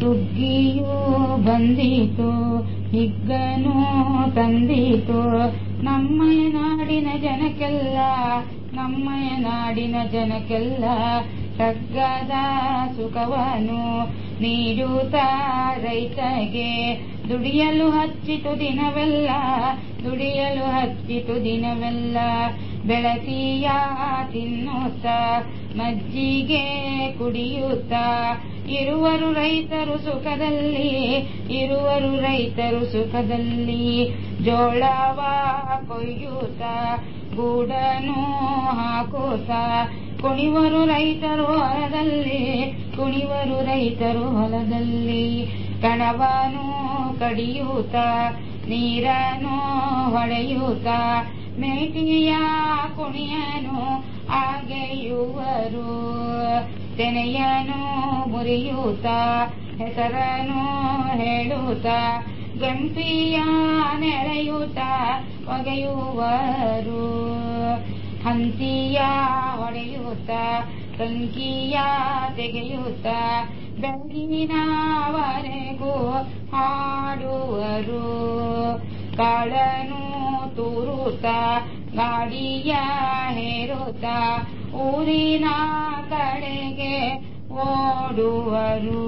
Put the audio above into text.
ಸುಗ್ಗಿಯೂ ಬಂದಿತು, ಹಿಗ್ಗನು ತಂದಿತು. ನಮ್ಮಯ ನಾಡಿನ ಜನಕ್ಕೆಲ್ಲ, ನಮ್ಮಯ ನಾಡಿನ ಜನಕ್ಕೆಲ್ಲ ತಗ್ಗದ ಸುಖವನು ನೀಡುತ್ತ ರೈತಗೆ ದುಡಿಯಲು ಹಚ್ಚಿತು ದಿನವೆಲ್ಲ, ದುಡಿಯಲು ಹಚ್ಚಿತು ದಿನವೆಲ್ಲ. ಬೆಳತಿಯ ತಿನ್ನುತ್ತ ಮಜ್ಜಿಗೆ ಕುಡಿಯುತ್ತ. ಇರುವರು ರೈತರು ಸುಖದಲ್ಲಿ ಇರುವರು ರೈತರು ಸುಖದಲ್ಲಿ ಜೋಳವ ಕೊಯ್ಯುತ್ತ, ಗೂಡನು ಹಾಕುತ್ತ. ಕುಣಿವರು ರೈತರು ಹೊಲದಲ್ಲಿ, ಕುಣಿವರು ರೈತರು ಹೊಲದಲ್ಲಿ. ಕಣವನು ಕಡಿಯೂತ ನೀರನು ಹೊಳೆಯೂತ ಮೇಟಿಯ ಕುಣಿಯನು ಆಗೆಯುವರು ತೆನೆಯನು ಮುರಿಯೂತ ಹೆಸರನು ಹೇಳುತ್ತ ಗಂಪಿಯ ನೆಳೆಯೂತ ಒಗೆಯುವರು. ಹಂತಿಯ ಒಡೆಯೂತ ಕಂಕಿಯ ತೆಗೆಯುತ್ತ ಬೆಳಗಿನವರೆಗೂ ಹಾಡುವರು. ಕಾಳನು ತೂರುತ್ತ ಗಾಡಿಯ ಹೇರುತ್ತ ಊರಿನ ಕಡೆಗೆ ಓಡುವರು.